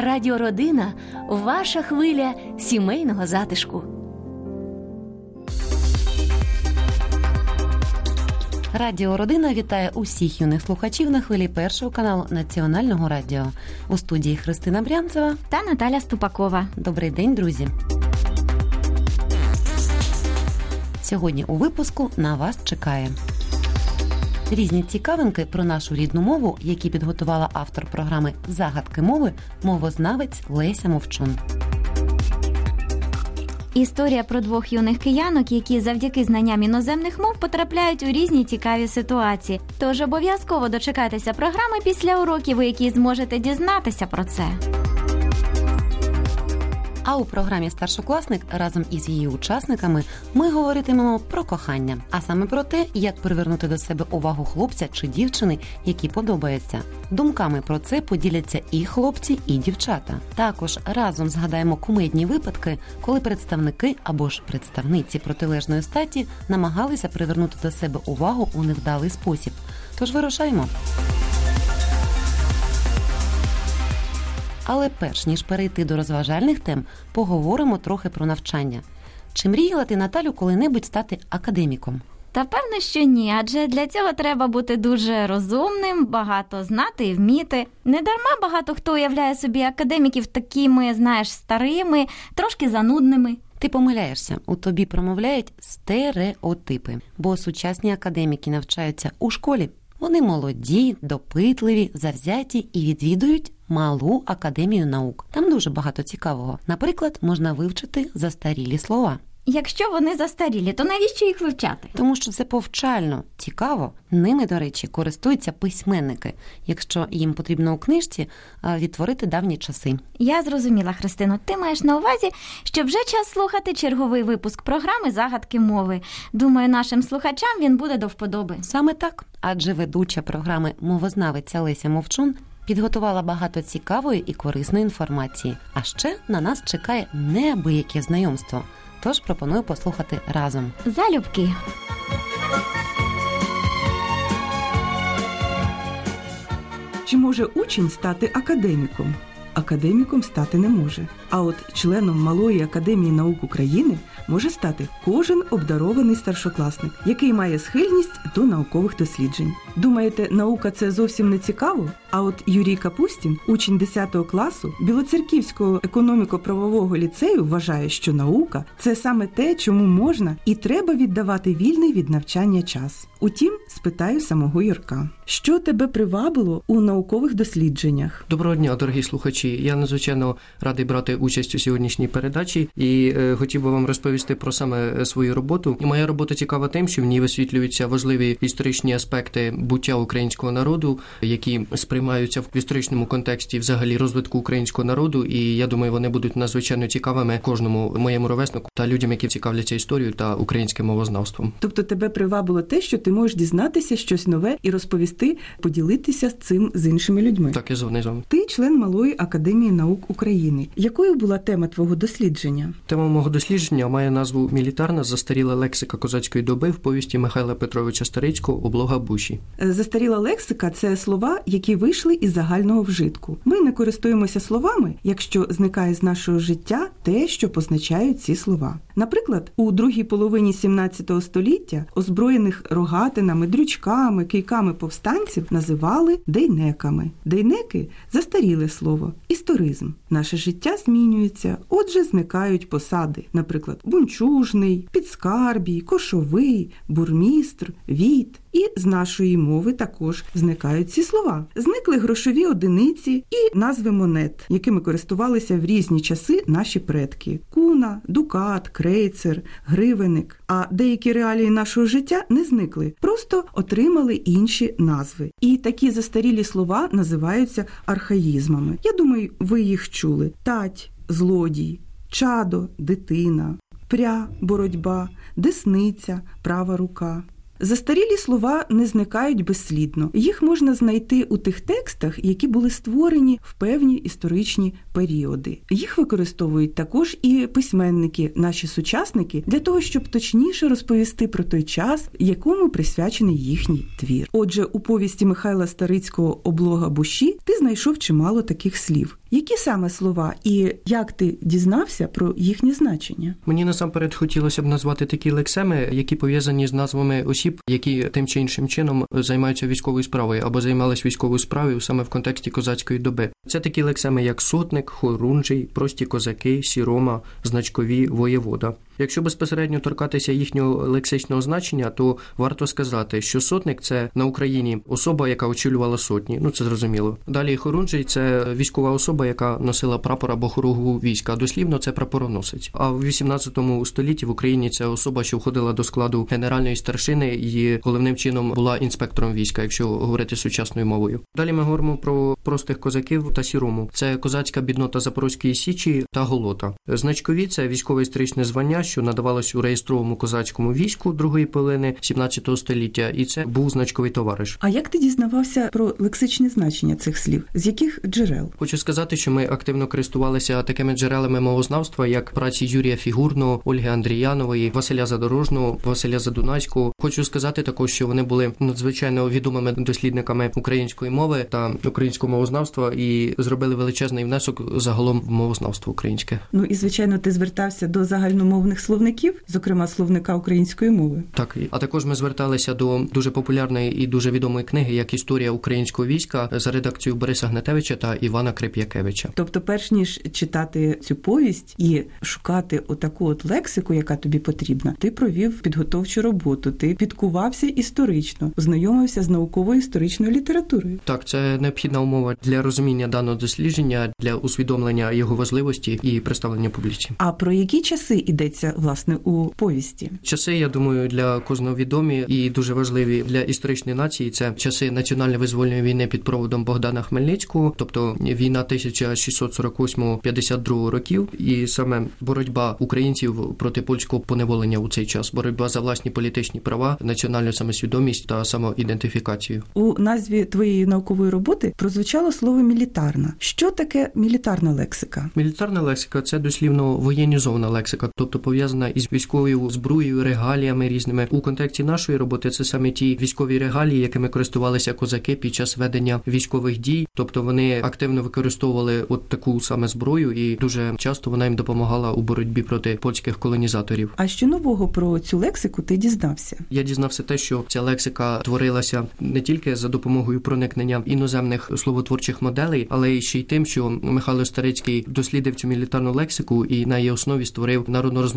Радіородина ваша хвиля сімейного затишку. Радіо Родина вітає усіх юних слухачів на хвилі першого каналу Національного радіо. У студії Христина Брянцева та Наталя Ступакова. Добрий день, друзі. Сьогодні у випуску на вас чекає різні цікавинки про нашу рідну мову, які підготувала автор програми Загадки мови, мовознавець Леся Мовчун. Історія про двох юних киянок, які завдяки знанням іноземних мов потрапляють у різні цікаві ситуації. Тож обов'язково дочекайтеся програми після уроків, у якій зможете дізнатися про це. А у програмі Старшокласник разом із її учасниками ми говоритимемо про кохання, а саме про те, як привернути до себе увагу хлопця чи дівчини, які подобаються. Думками про це поділяться і хлопці, і дівчата. Також разом згадаємо кумедні випадки, коли представники або ж представниці протилежної статі намагалися привернути до себе увагу у невдалий спосіб. Тож вирушаємо. Але перш ніж перейти до розважальних тем, поговоримо трохи про навчання. Чи мріяла ти Наталю коли-небудь стати академіком? Та певно, що ні, адже для цього треба бути дуже розумним, багато знати і вміти. Недарма багато хто уявляє собі академіків такими, знаєш, старими, трошки занудними. Ти помиляєшся, у тобі промовляють стереотипи, бо сучасні академіки навчаються у школі. Вони молоді, допитливі, завзяті і відвідують малу академію наук. Там дуже багато цікавого. Наприклад, можна вивчити застарілі слова. Якщо вони застарілі, то навіщо їх вивчати? Тому що це повчально цікаво. Ними, до речі, користуються письменники, якщо їм потрібно у книжці відтворити давні часи. Я зрозуміла, Христино. Ти маєш на увазі, що вже час слухати черговий випуск програми Загадки мови. Думаю, нашим слухачам він буде до вподоби. Саме так, адже ведуча програми мовознавиця Леся Мовчун підготувала багато цікавої і корисної інформації. А ще на нас чекає неабияке знайомство. Тож пропоную послухати разом. Залюбки. Чи може учень стати академіком? Академіком стати не може. А от членом Малої академії наук України може стати кожен обдарований старшокласник, який має схильність до наукових досліджень. Думаєте, наука це зовсім не цікаво? А от Юрій Капустін, учень 10 класу Білоцерківського економіко-правового ліцею, вважає, що наука це саме те, чому можна і треба віддавати вільний від навчання час. Утім, спитаю самого Юрка, що тебе привабило у наукових дослідженнях? Доброго дня, дорогі слухачі. Я надзвичайно радий брати участь у сьогоднішній передачі і е, хотів би вам розповісти про саме е, свою роботу. І моя робота цікава тим, що в ній висвітлюються важливі історичні аспекти буття українського народу, які сприймаються в історичному контексті взагалі розвитку українського народу. І я думаю, вони будуть надзвичайно цікавими кожному моєму ровеснику та людям, які цікавляться історією та українським мовознавством. Тобто тебе привабило те, що ти можеш дізнатися щось нове і розповісти, поділитися з цим з іншими людьми. Так, я згодний з вами. Ти член малої академії наук України. Якою була тема твого дослідження? Тема мого дослідження має назву Мілітарна застаріла лексика козацької доби в повісті Михайла Петровича Старицького облога Буші. Застаріла лексика це слова, які вийшли із загального вжитку. Ми не користуємося словами, якщо зникає з нашого життя те, що позначають ці слова. Наприклад, у другій половині 17 століття озброєних рогатинами, дрючками, кийками повстанців називали дейнеками. Дейнеки застаріле слово, історизм. Наше життя змінюється, отже, зникають посади, наприклад, бунчужний, підскарбій, кошовий, бурмістр, віт. І з нашої мови також зникають ці слова. Зникли грошові одиниці і назви монет, якими користувалися в різні часи наші предки: куна, дукат, крейцер, гривенник. А деякі реалії нашого життя не зникли, просто отримали інші назви. І такі застарілі слова називаються архаїзмами. Я думаю, ви їх чули: тать, злодій, чадо, дитина, пря, боротьба, десниця, права рука. Застарілі слова не зникають безслідно. Їх можна знайти у тих текстах, які були створені в певні історичні періоди. Їх використовують також і письменники, наші сучасники, для того, щоб точніше розповісти про той час, якому присвячений їхній твір. Отже, у повісті Михайла Старицького облога Буші ти знайшов чимало таких слів. Які саме слова і як ти дізнався про їхнє значення? Мені насамперед хотілося б назвати такі лексеми, які пов'язані з назвами осіб, які тим чи іншим чином займаються військовою справою або займались військовою справою саме в контексті козацької доби. Це такі лексеми, як сотник, хорунжий, прості козаки, сірома, значкові, воєвода. Якщо безпосередньо торкатися їхнього лексичного значення, то варто сказати, що сотник це на Україні особа, яка очолювала сотні. Ну це зрозуміло. Далі хорунжий це військова особа, яка носила прапор або хоругву війська. Дослівно це прапороносець. А в 18 столітті в Україні це особа, що входила до складу генеральної старшини, і головним чином була інспектором війська, якщо говорити сучасною мовою. Далі ми говоримо про простих козаків та сірому. Це козацька біднота Запорозької січі та голота. Значкові це військове історичне звання що надавалось у реєстровому козацькому війську другої половини 17 століття, і це був значковий товариш. А як ти дізнавався про лексичні значення цих слів? З яких джерел? Хочу сказати, що ми активно користувалися такими джерелами мовознавства, як праці Юрія Фігурного, Ольги Андріянової, Василя Задорожного, Василя Задунайського. Хочу сказати також, що вони були надзвичайно відомими дослідниками української мови та українського мовознавства і зробили величезний внесок загалом в мовознавство українське. Ну і звичайно, ти звертався до загальномовних словників, зокрема словника української мови. Так а також ми зверталися до дуже популярної і дуже відомої книги, як історія українського війська за редакцією Бориса Гнатевича та Івана Креп'якевича. Тобто, перш ніж читати цю повість і шукати отаку от лексику, яка тобі потрібна, ти провів підготовчу роботу, ти підкувався історично, знайомився з науковою історичною літературою. Так, це необхідна умова для розуміння даного дослідження, для усвідомлення його важливості і представлення публіці. А про які часи йдеться власне у повісті? Часи, я думаю, для кожного відомі і дуже важливі для історичної нації. Це часи національно-визвольної війни під проводом Богдана Хмельницького, тобто війна 1648-52 років, і саме боротьба українців проти польського поневолення у цей час, боротьба за власні політичні права, національну самосвідомість та самоідентифікацію. У назві твоєї наукової роботи прозвучало слово мілітарна. Що таке мілітарна лексика? Мілітарна лексика це дослівно воєнізована лексика, тобто пов'язана із військовою зброєю, регаліями різними у контексті нашої роботи. Це саме ті військові регалії, якими користувалися козаки під час ведення військових дій, тобто вони активно використовували от таку саме зброю, і дуже часто вона їм допомагала у боротьбі проти польських колонізаторів. А що нового про цю лексику ти дізнався? Я дізнався те, що ця лексика творилася не тільки за допомогою проникнення іноземних словотворчих моделей, але й ще й тим, що Михайло Старицький дослідив цю мілітарну лексику і на її основі створив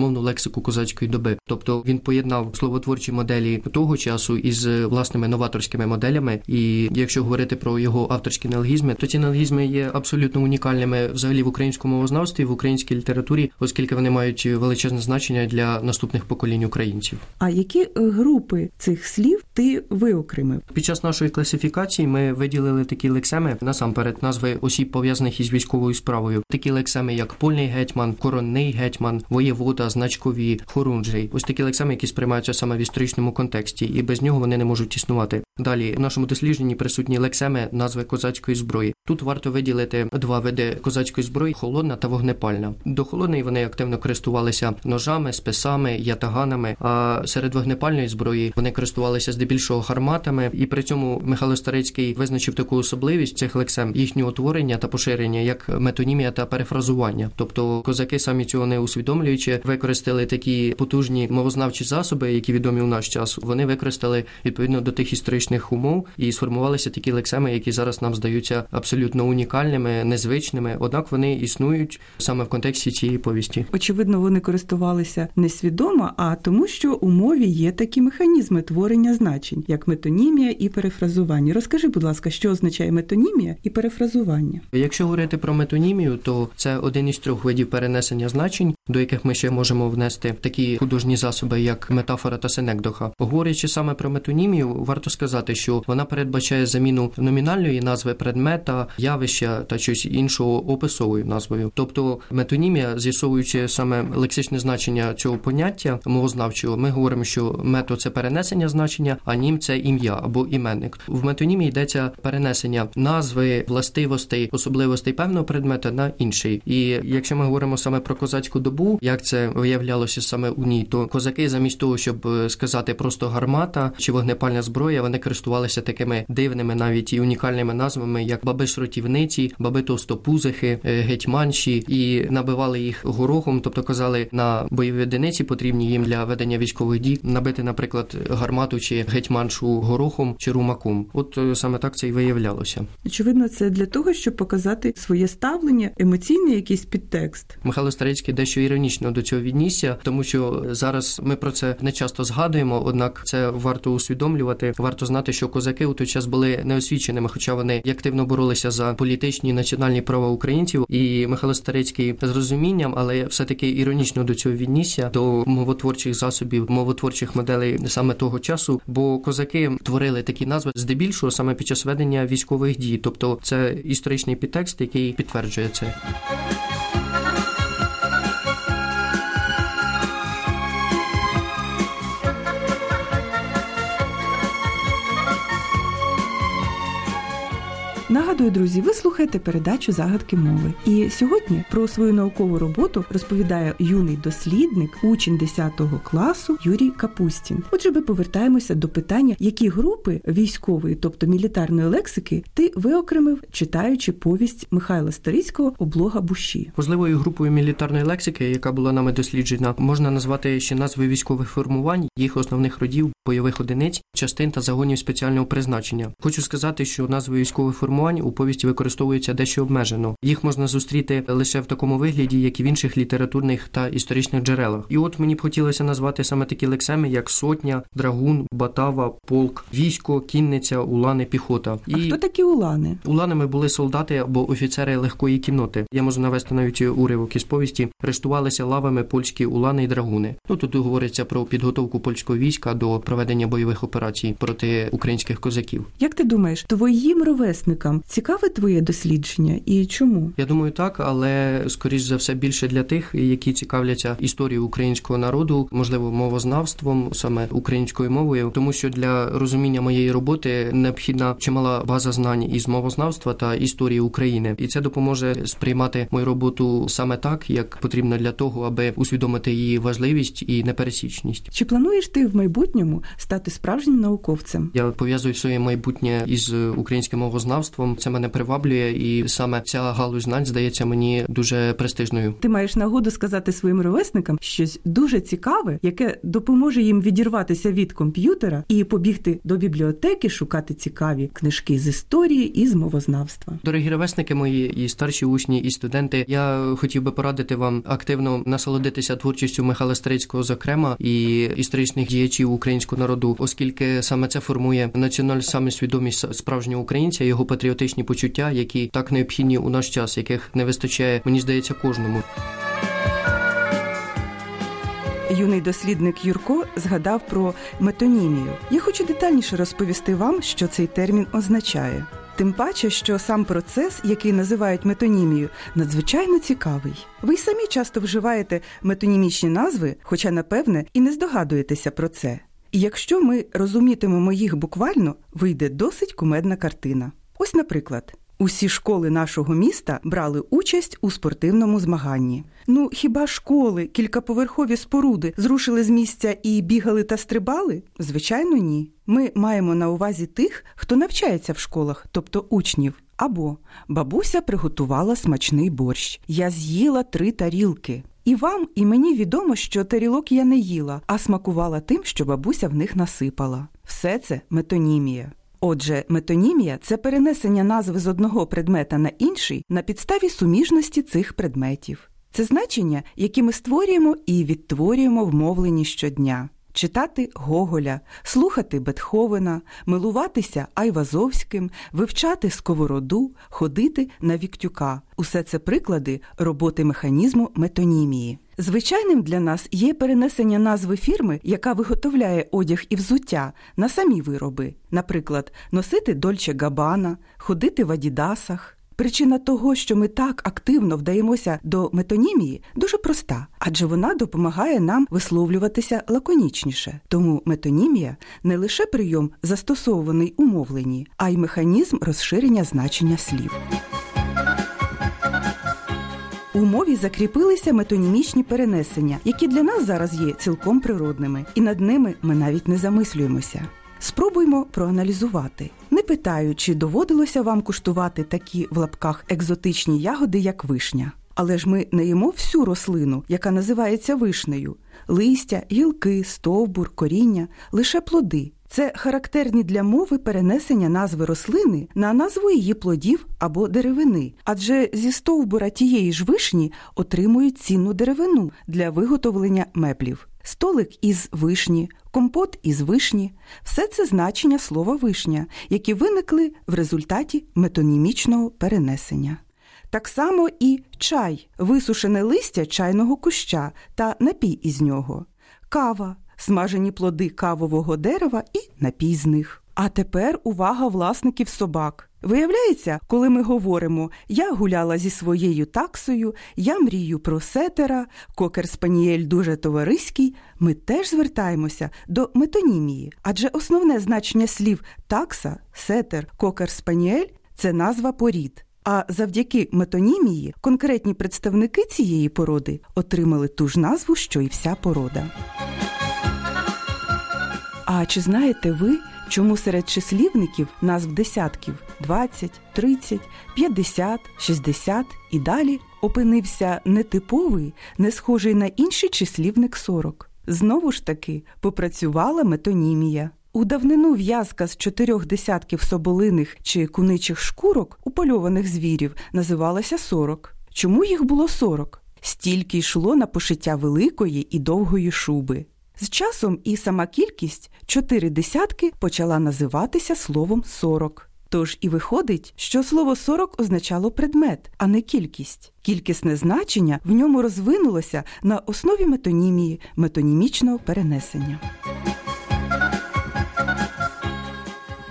народнорозмовну лексику козацької доби. Тобто він поєднав словотворчі моделі того часу із власними новаторськими моделями. І якщо говорити про його авторські неологізми, то ці неологізми є абсолютно унікальними взагалі в українському мовознавстві, в українській літературі, оскільки вони мають величезне значення для наступних поколінь українців. А які групи цих слів ти виокремив? Під час нашої класифікації ми виділили такі лексеми насамперед назви осіб пов'язаних із військовою справою. Такі лексеми, як польний гетьман, коронний гетьман, воєвода, значкові, хорунжий. Ось такі лексеми, які сприймаються саме в історичному контексті, і без нього вони не можуть існувати. Далі в нашому дослідженні присутні лексеми назви козацької зброї. Тут варто виділити два види козацької зброї холодна та вогнепальна. До холодної вони активно користувалися ножами, списами, ятаганами. А серед вогнепальної зброї вони користувалися здебільшого гарматами, і при цьому Михайло Старицький визначив таку особливість цих лексем їхнього утворення та поширення як метонімія та перефразування. Тобто козаки самі цього не усвідомлюючи, використали такі потужні мовознавчі засоби, які відомі у наш час. Вони використали відповідно до тих історичних умов і сформувалися такі лексеми, які зараз нам здаються абсолютно унікальними, незвичними. Однак вони існують саме в контексті цієї повісті. Очевидно, вони користувалися несвідомо, а тому, що у мові є такі механізми творення значень, як метонімія і перефразування. Розкажи, будь ласка, що означає метонімія і перефразування? Якщо говорити про метонімію, то це один із трьох видів перенесення значень, до яких ми ще можемо внести такі художні засоби, як метафора та синекдоха. Говорячи саме про метонімію, варто сказати що вона передбачає заміну номінальної назви предмета, явища та щось іншого описовою назвою. Тобто метонімія, з'ясовуючи саме лексичне значення цього поняття мовознавчого, ми говоримо, що мето це перенесення значення, а нім це ім'я або іменник. В метонімії йдеться перенесення назви, властивостей, особливостей певного предмета на інший. І якщо ми говоримо саме про козацьку добу, як це виявлялося саме у ній, то козаки, замість того, щоб сказати просто гармата чи вогнепальна зброя, вони користувалися такими дивними, навіть і унікальними назвами, як баби шротівниці, баби товстопузихи, е, гетьманші, і набивали їх горохом, тобто казали на бойові одиниці, потрібні їм для ведення військових дій, набити, наприклад, гармату чи гетьманшу горохом чи румаком. От е, саме так це і виявлялося. Очевидно, це для того, щоб показати своє ставлення, емоційний якийсь підтекст. Михайло Старицький дещо іронічно до цього віднісся, тому що зараз ми про це не часто згадуємо однак це варто усвідомлювати. Варто знати, що козаки у той час були неосвіченими, хоча вони активно боролися за політичні національні права українців. І Михайло Старицький з розумінням, але все таки іронічно до цього віднісся до мовотворчих засобів, мовотворчих моделей саме того часу. Бо козаки творили такі назви здебільшого саме під час ведення військових дій, тобто це історичний підтекст, який підтверджує це. Нагадую, друзі, ви слухаєте передачу загадки мови. І сьогодні про свою наукову роботу розповідає юний дослідник, учень 10 класу Юрій Капустін. Отже, ми повертаємося до питання, які групи військової, тобто мілітарної лексики, ти виокремив, читаючи повість Михайла Старицького облога Буші. Можливою групою мілітарної лексики, яка була нами досліджена, можна назвати ще назви військових формувань, їх основних родів, бойових одиниць, частин та загонів спеціального призначення. Хочу сказати, що назви військових формувань у повісті використовуються дещо обмежено. Їх можна зустріти лише в такому вигляді, як і в інших літературних та історичних джерелах. І от мені б хотілося назвати саме такі лексеми, як сотня, драгун, батава, полк, військо, кінниця, улани, піхота. А хто такі улани? Уланами були солдати або офіцери легкої кінноти. Я можу навести навіть уривок із повісті. Рештувалися лавами польські улани і драгуни. Ну тут говориться про підготовку польського війська до проведення бойових операцій проти українських козаків. Як ти думаєш, твоїм ровесникам цікаве твоє дослідження і чому? Я думаю, так, але скоріш за все більше для тих, які цікавляться історією українського народу, можливо, мовознавством, саме українською мовою, тому що для розуміння моєї роботи необхідна чимала база знань із мовознавства та історії України, і це допоможе сприймати мою роботу саме так, як потрібно для того, аби усвідомити її важливість і непересічність. Чи плануєш ти в майбутньому стати справжнім науковцем? Я пов'язую своє майбутнє із українським мовознавством. Це мене приваблює, і саме ця галузь знань здається мені дуже престижною. Ти маєш нагоду сказати своїм ровесникам щось дуже цікаве, яке допоможе їм відірватися від комп'ютера і побігти до бібліотеки, шукати цікаві книжки з історії і з мовознавства. Дорогі ровесники мої, і старші учні, і студенти. Я хотів би порадити вам активно насолодитися творчістю Михайла Старицького, зокрема, і історичних діячів українського народу, оскільки саме це формує національну самосвідомість справжнього українця, його патріотичні почуття, які так необхідні у наш час, яких не вистачає, мені здається, кожному. Юний дослідник Юрко згадав про метонімію. Я хочу детальніше розповісти вам, що цей термін означає. Тим паче, що сам процес, який називають метонімію, надзвичайно цікавий. Ви й самі часто вживаєте метонімічні назви, хоча, напевне, і не здогадуєтеся про це. І якщо ми розумітимемо їх буквально, вийде досить кумедна картина. Ось, наприклад, усі школи нашого міста брали участь у спортивному змаганні. Ну, хіба школи, кількаповерхові споруди зрушили з місця і бігали та стрибали? Звичайно, ні. Ми маємо на увазі тих, хто навчається в школах, тобто учнів. Або бабуся приготувала смачний борщ. Я з'їла три тарілки. І вам, і мені відомо, що тарілок я не їла, а смакувала тим, що бабуся в них насипала. Все це метонімія. Отже, метонімія це перенесення назви з одного предмета на інший на підставі суміжності цих предметів. Це значення, які ми створюємо і відтворюємо в мовленні щодня. Читати Гоголя, слухати Бетховена, милуватися Айвазовським, вивчати сковороду, ходити на Віктюка усе це приклади роботи механізму метонімії. Звичайним для нас є перенесення назви фірми, яка виготовляє одяг і взуття на самі вироби, наприклад, носити Дольче Габана, ходити в Адідасах. Причина того, що ми так активно вдаємося до метонімії, дуже проста, адже вона допомагає нам висловлюватися лаконічніше. Тому метонімія не лише прийом застосований у мовленні, а й механізм розширення значення слів. У мові закріпилися метонімічні перенесення, які для нас зараз є цілком природними, і над ними ми навіть не замислюємося. Спробуймо проаналізувати. Не питаю, чи доводилося вам куштувати такі в лапках екзотичні ягоди, як вишня. Але ж ми не їмо всю рослину, яка називається вишнею: листя, гілки, стовбур, коріння, лише плоди. Це характерні для мови перенесення назви рослини на назву її плодів або деревини, адже зі стовбура тієї ж вишні отримують цінну деревину для виготовлення меблів. Столик із вишні, компот із вишні все це значення слова вишня, які виникли в результаті метонімічного перенесення. Так само і чай, висушене листя чайного куща та напій із нього, кава, смажені плоди кавового дерева і напій з них. А тепер увага власників собак. Виявляється, коли ми говоримо Я гуляла зі своєю таксою, я мрію про сетера, кокер спанієль дуже товариський, ми теж звертаємося до метонімії, адже основне значення слів такса, сетер, кокер спаніель це назва порід. А завдяки метонімії конкретні представники цієї породи отримали ту ж назву, що й вся порода. А чи знаєте ви, чому серед числівників назв десятків 20, 30, 50, 60 і далі опинився нетиповий, не схожий на інший числівник 40? Знову ж таки попрацювала метонімія. У давнину в'язка з чотирьох десятків соболиних чи куничих шкурок упольованих звірів називалася 40. Чому їх було 40? Стільки йшло на пошиття великої і довгої шуби. З часом і сама кількість чотири десятки почала називатися словом сорок. Тож і виходить, що слово сорок означало предмет, а не кількість. Кількісне значення в ньому розвинулося на основі метонімії, метонімічного перенесення.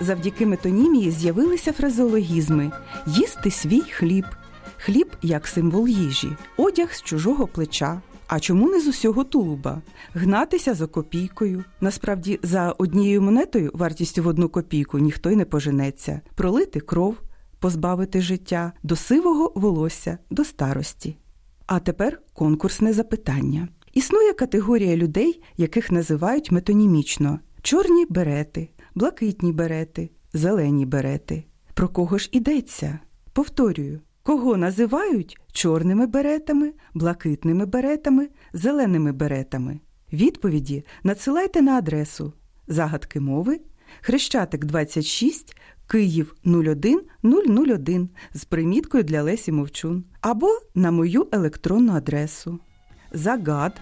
Завдяки метонімії з'явилися фразеологізми їсти свій хліб, хліб як символ їжі, одяг з чужого плеча. А чому не з усього тулуба? Гнатися за копійкою. Насправді, за однією монетою вартістю в одну копійку ніхто й не поженеться, пролити кров, позбавити життя до сивого волосся, до старості. А тепер конкурсне запитання. Існує категорія людей, яких називають метонімічно: чорні берети, блакитні берети, зелені берети. Про кого ж ідеться? Повторюю. Кого називають чорними беретами, блакитними беретами, зеленими беретами? Відповіді надсилайте на адресу загадки мови Хрещатик 26 Київ 01001 з приміткою для Лесі Мовчун або на мою електронну адресу загад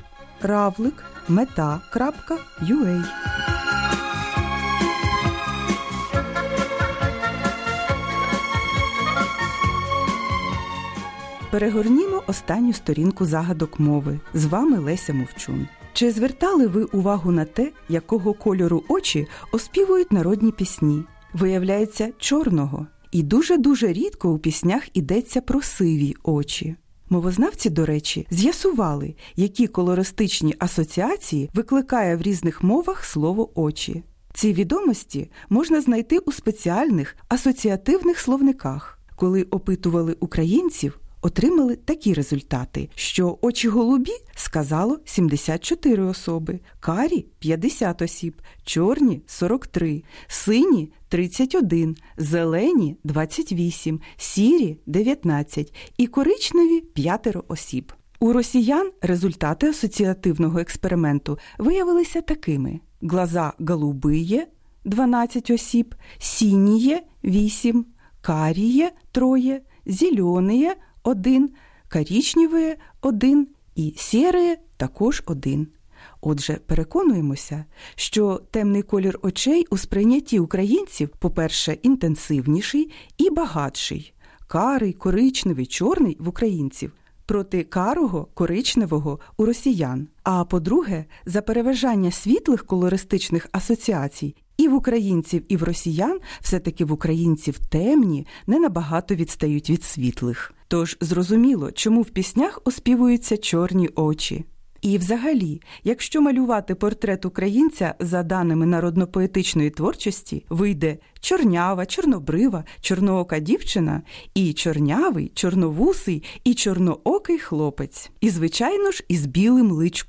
Перегорнімо останню сторінку загадок мови. З вами Леся Мовчун. Чи звертали ви увагу на те, якого кольору очі оспівують народні пісні? Виявляється, чорного. І дуже-дуже рідко у піснях ідеться про сиві очі. Мовознавці, до речі, з'ясували, які колористичні асоціації викликає в різних мовах слово очі. Ці відомості можна знайти у спеціальних асоціативних словниках. Коли опитували українців, отримали такі результати, що очі голубі сказало 74 особи, карі 50 осіб, чорні 43, сині 31, зелені 28, сірі 19 і коричневі 5 осіб. У росіян результати асоціативного експерименту виявилися такими: глаза голубиє 12 осіб, сініє 8, каріє троє, зеленіє один, коричневе один і сіре також один. Отже, переконуємося, що темний колір очей у сприйнятті українців, по-перше, інтенсивніший і багатший. Карий, коричневий, чорний в українців проти карого коричневого у росіян. А по-друге, за переважання світлих колористичних асоціацій і в українців, і в росіян все-таки в українців темні не набагато відстають від світлих. Тож зрозуміло, чому в піснях оспівуються чорні очі. І, взагалі, якщо малювати портрет українця за даними народно-поетичної творчості, вийде чорнява, чорнобрива, чорноока дівчина і чорнявий, чорновусий і чорноокий хлопець. І, звичайно ж, із білим личком.